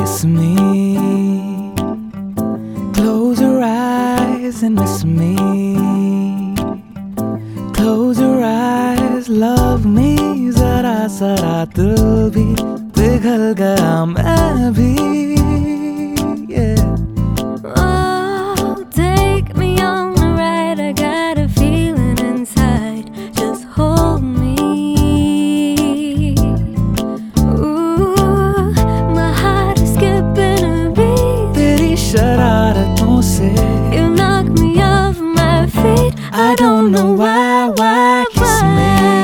kiss me. Close your eyes and miss me. Close your eyes, love me. जरा जरा दिल भी पिघल गया मैं भी You knock me off my feet. I don't know why, why, kiss me